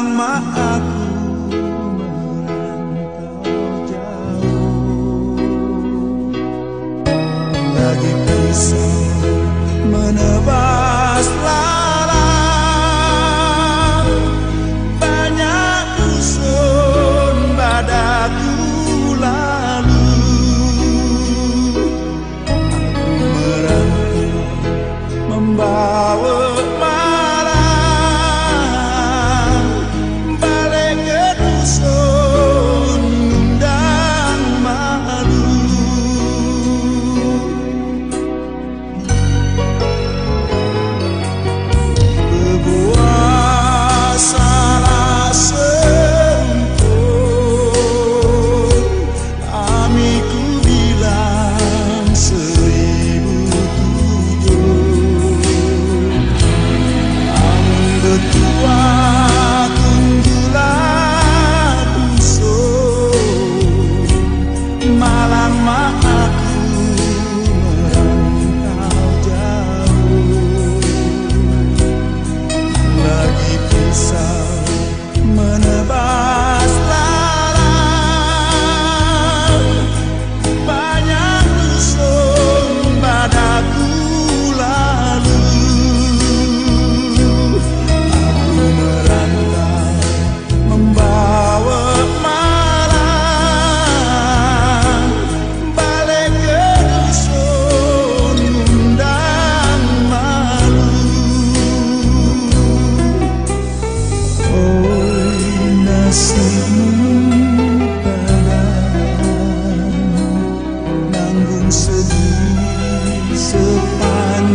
My.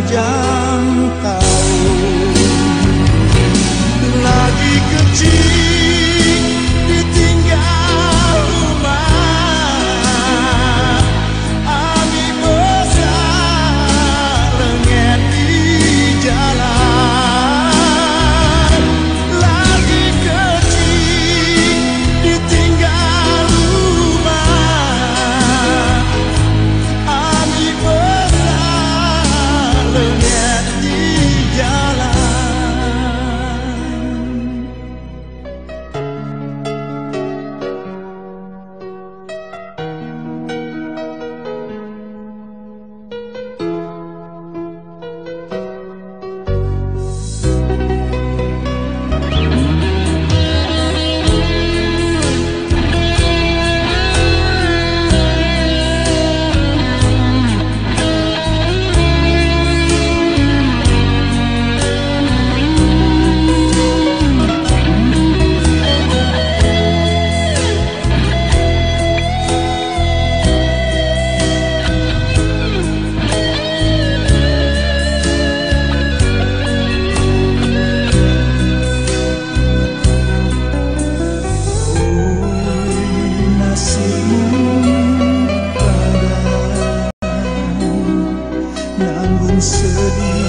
ya. 色里。